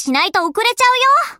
しないと遅れちゃうよ。